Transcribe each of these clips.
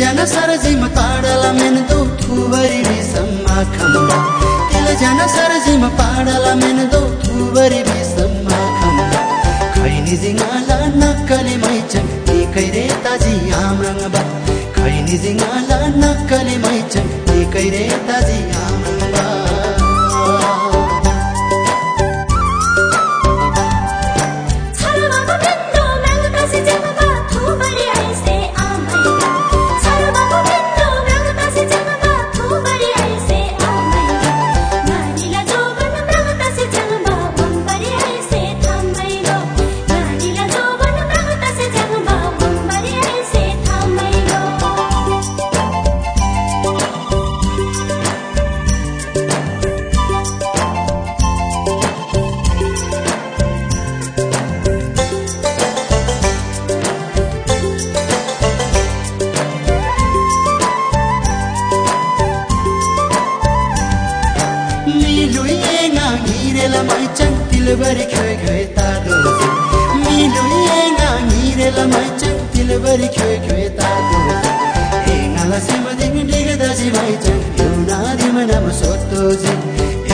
तिलजना सरजीमा पाडला मेन दो थुबरी बिसम्मा खम्ला तिलजना सरजीमा पाडला मेन दो थुबरी बिसम्मा खम्बा। खैनी जिङाला नक्कले मैचन एकै रे ताजी आम्रङ बा खैनी जिङाला नक्कले मैचन एकै रे ताजी आम्रङ Nirela maicang tilbari khoi khoi ta do Milu yenga nirela maicang tilbari Enga la ji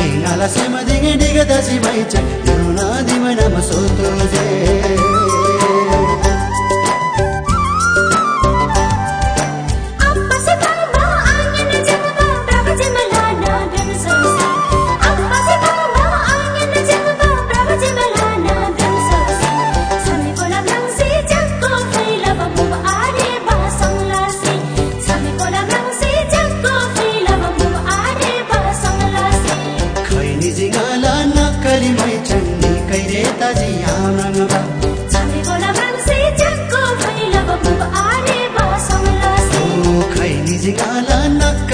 Enga la ji